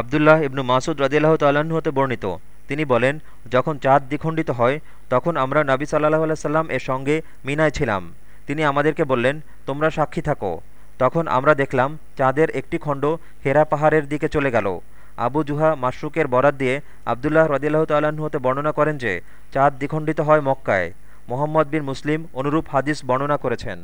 আবদুল্লাহ ইবনু মাসুদ রাজিল্লাহ তাল্লাহ্ন হতে বর্ণিত। তিনি বলেন, যখন চাঁদ দ্বিখণ্ডিত হয়, তখন আমরা নাবি সাল্লাহ আলাইসাল্লাম এর সঙ্গে মিনায় ছিলাম। তিনি আমাদেরকে বললেন, তোমরা সাক্ষী থাকো। তখন আমরা দেখলাম, চাঁদের একটি খণ্ড হেরা পাহাড়ের দিকে চলে গেল। আবু জুহা মাশরুকের বরাত দিয়ে আবদুল্লাহ রদিল্লাহ তাল্লাহ্ন হতে বর্ণনা করেন যে, চাঁদ দ্বিখণ্ডিত হয় মক্কায়। মোহাম্মদ বিন মুসলিম অনুরূপ হাদিস বর্ণনা করেছেন।